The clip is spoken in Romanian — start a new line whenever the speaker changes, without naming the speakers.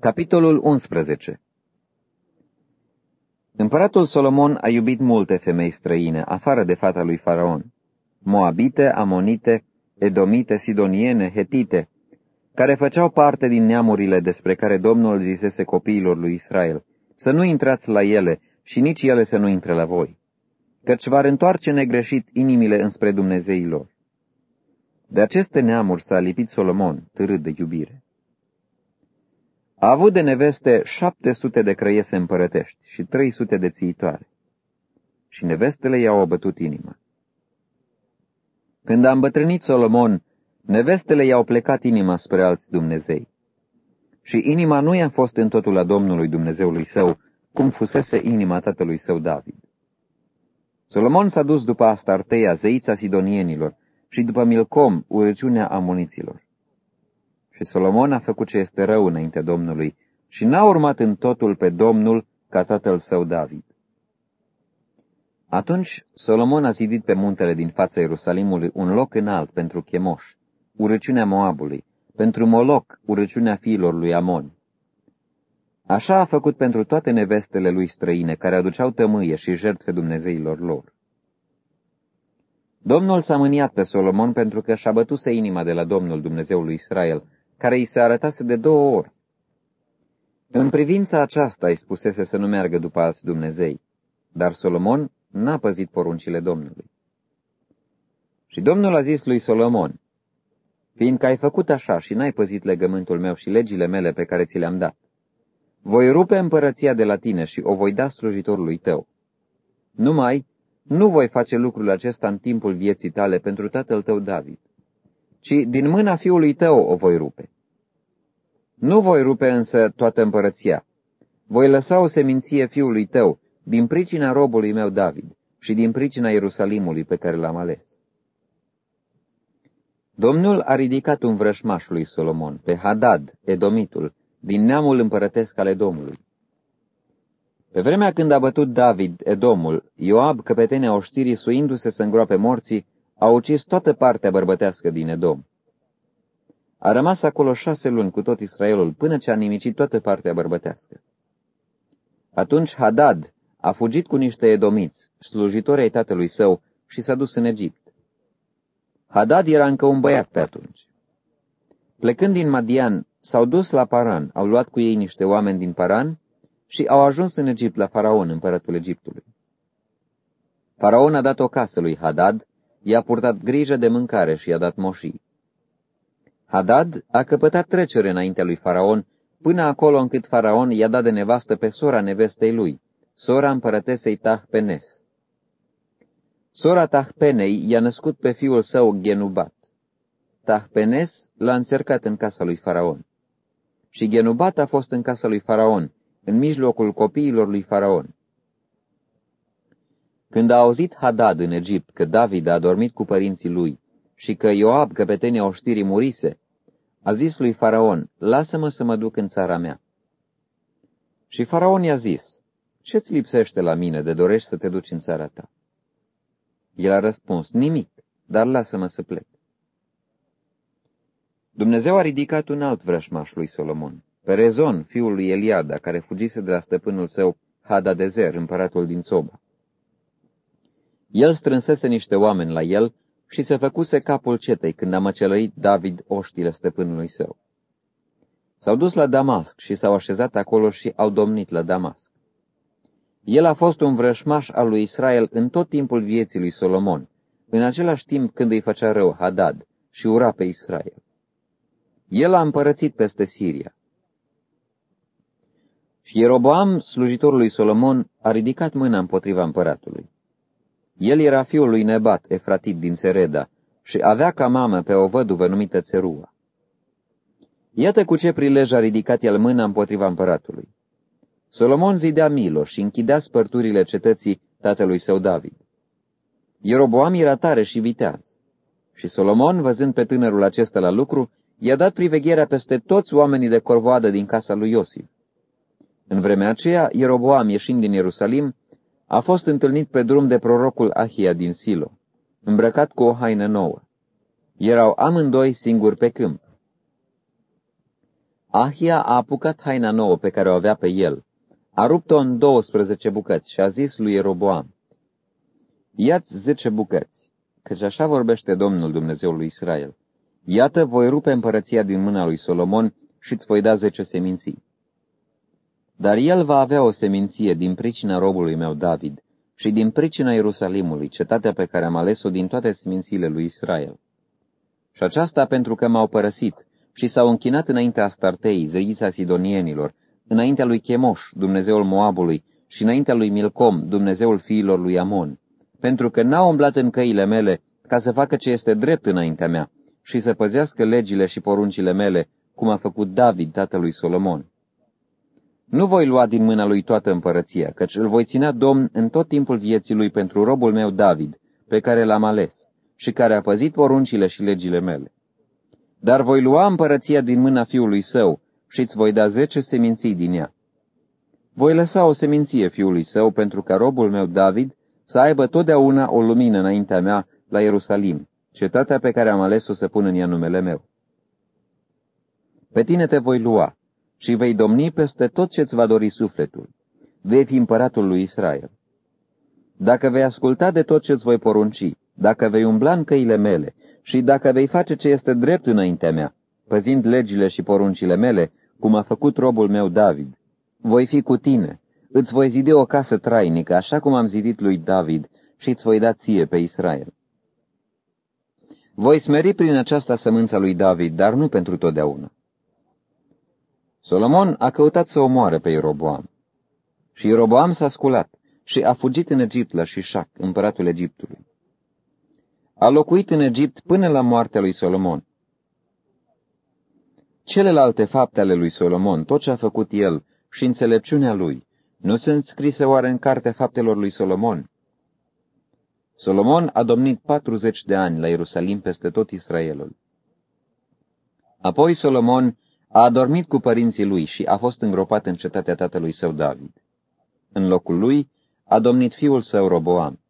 Capitolul 11 Împăratul Solomon a iubit multe femei străine, afară de fata lui Faraon, moabite, amonite, edomite, sidoniene, hetite, care făceau parte din neamurile despre care Domnul zisese copiilor lui Israel, să nu intrați la ele și nici ele să nu intre la voi, căci va întoarce negreșit inimile înspre Dumnezeilor. De aceste neamuri s-a lipit Solomon, târât de iubire. A avut de neveste șapte sute de crăiese împărătești și trei sute de țiitoare. Și nevestele i-au abătut inima. Când a îmbătrânit Solomon, nevestele i-au plecat inima spre alți Dumnezei. Și inima nu i-a fost în totul a Domnului Dumnezeului său, cum fusese inima tatălui său David. Solomon s-a dus după Astarteia, zeița sidonienilor, și după Milcom, urăciunea amoniților. Și Solomon a făcut ce este rău înainte Domnului și n-a urmat în totul pe Domnul ca tatăl său David. Atunci Solomon a zidit pe muntele din fața Ierusalimului un loc înalt pentru Chemoș, urăciunea Moabului, pentru Moloc, urăciunea fiilor lui Amon. Așa a făcut pentru toate nevestele lui străine, care aduceau tămâie și jertfe Dumnezeilor lor. Domnul s-a mâniat pe Solomon pentru că și-a bătuse inima de la Domnul Dumnezeului Israel, care îi se arătase de două ori. În privința aceasta îi spusese să nu meargă după alți Dumnezei, dar Solomon n-a păzit poruncile Domnului. Și Domnul a zis lui Solomon, fiindcă ai făcut așa și n-ai păzit legământul meu și legile mele pe care ți le-am dat, voi rupe împărăția de la tine și o voi da slujitorului tău. Numai, nu voi face lucrul acesta în timpul vieții tale pentru tatăl tău David ci din mâna fiului tău o voi rupe. Nu voi rupe însă toată împărăția. Voi lăsa o seminție fiului tău din pricina robului meu David și din pricina Ierusalimului pe care l-am ales. Domnul a ridicat un vrășmaș lui Solomon, pe Hadad, Edomitul, din neamul împărătesc ale Domnului. Pe vremea când a bătut David, Edomul, Ioab, căpetenia oștirii, suindu-se să îngroape morții, a ucis toată partea bărbătească din Edom. A rămas acolo șase luni cu tot Israelul, până ce a nimicit toată partea bărbătească. Atunci Hadad a fugit cu niște edomiți, slujitori ai tatălui său, și s-a dus în Egipt. Hadad era încă un băiat pe atunci. Plecând din Madian, s-au dus la Paran, au luat cu ei niște oameni din Paran și au ajuns în Egipt la Faraon, împăratul Egiptului. Faraon a dat o casă lui Hadad, i-a purtat grijă de mâncare și i-a dat moșii. Hadad a căpătat trecere înaintea lui Faraon, până acolo încât Faraon i-a dat de nevastă pe sora nevestei lui, sora împărătesei Tahpenes. Sora Tahpenei i-a născut pe fiul său Genubat. Tahpenes l-a încercat în casa lui Faraon. Și Genubat a fost în casa lui Faraon, în mijlocul copiilor lui Faraon. Când a auzit Hadad în Egipt că David a dormit cu părinții lui și că Ioab, căpetenia oștirii, murise, a zis lui Faraon, lasă-mă să mă duc în țara mea. Și Faraon i-a zis, ce-ți lipsește la mine de dorești să te duci în țara ta? El a răspuns, nimic, dar lasă-mă să plec. Dumnezeu a ridicat un alt vrășmaș lui Solomon, pe Rezon, fiul lui Eliada, care fugise de la stăpânul său Hadadezer, împăratul din Soba. El strânsese niște oameni la el și se făcuse capul cetei când a măcelăit David oștile stăpânului său. S-au dus la Damasc și s-au așezat acolo și au domnit la Damasc. El a fost un vrășmaș al lui Israel în tot timpul vieții lui Solomon, în același timp când îi făcea rău Hadad și ura pe Israel. El a împărățit peste Siria. Și Ieroboam, slujitorul lui Solomon, a ridicat mâna împotriva împăratului. El era fiul lui Nebat, Efratit din Sereda, și avea ca mamă pe o văduvă numită Țerua. Iată cu ce prilej a ridicat el mâna împotriva împăratului. Solomon zidea Milo și închidea spărturile cetății tatălui său David. Ieroboam era tare și viteaz. Și Solomon, văzând pe tânărul acesta la lucru, i-a dat privegherea peste toți oamenii de corvoadă din casa lui Iosif. În vremea aceea, Ieroboam, ieșind din Ierusalim, a fost întâlnit pe drum de prorocul Ahia din Silo, îmbrăcat cu o haină nouă. Erau amândoi singuri pe câmp. Ahia a apucat haina nouă pe care o avea pe el, a rupt-o în 12 bucăți și a zis lui Ieroboam, Iați zece bucăți, căci așa vorbește Domnul Dumnezeul lui Israel. Iată, voi rupe împărăția din mâna lui Solomon și îți voi da zece seminții. Dar el va avea o seminție din pricina robului meu David și din pricina Ierusalimului, cetatea pe care am ales-o din toate semințiile lui Israel. Și aceasta pentru că m-au părăsit și s-au închinat înaintea Astartei, zeița sidonienilor, înaintea lui Chemoș, Dumnezeul Moabului, și înaintea lui Milcom, Dumnezeul fiilor lui Amon, pentru că n-au umblat în căile mele ca să facă ce este drept înaintea mea și să păzească legile și poruncile mele, cum a făcut David, tatălui Solomon. Nu voi lua din mâna lui toată împărăția, căci îl voi ținea domn în tot timpul vieții lui pentru robul meu David, pe care l-am ales și care a păzit poruncile și legile mele. Dar voi lua împărăția din mâna fiului său și îți voi da zece seminții din ea. Voi lăsa o seminție fiului său pentru ca robul meu David să aibă totdeauna o lumină înaintea mea la Ierusalim, cetatea pe care am ales-o să pun în ea numele meu. Pe tine te voi lua și vei domni peste tot ce-ți va dori sufletul. Vei fi împăratul lui Israel. Dacă vei asculta de tot ce-ți voi porunci, dacă vei umbla în căile mele și dacă vei face ce este drept înaintea mea, păzind legile și poruncile mele, cum a făcut robul meu David, voi fi cu tine, îți voi zide o casă trainică, așa cum am zidit lui David, și îți voi da ție pe Israel. Voi smeri prin aceasta sămânța lui David, dar nu pentru totdeauna. Solomon a căutat să omoare pe Ieroboam. Și Ieroboam s-a sculat și a fugit în Egipt la Șișac, împăratul Egiptului. A locuit în Egipt până la moartea lui Solomon. Celelalte fapte ale lui Solomon, tot ce a făcut el și înțelepciunea lui, nu sunt scrise oare în cartea faptelor lui Solomon? Solomon a domnit 40 de ani la Ierusalim peste tot Israelul. Apoi Solomon a adormit cu părinții lui și a fost îngropat în cetatea tatălui său David. În locul lui a domnit fiul său Roboam.